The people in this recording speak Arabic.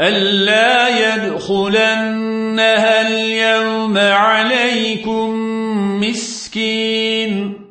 ألا يدخلنها اليوم عليكم مسكين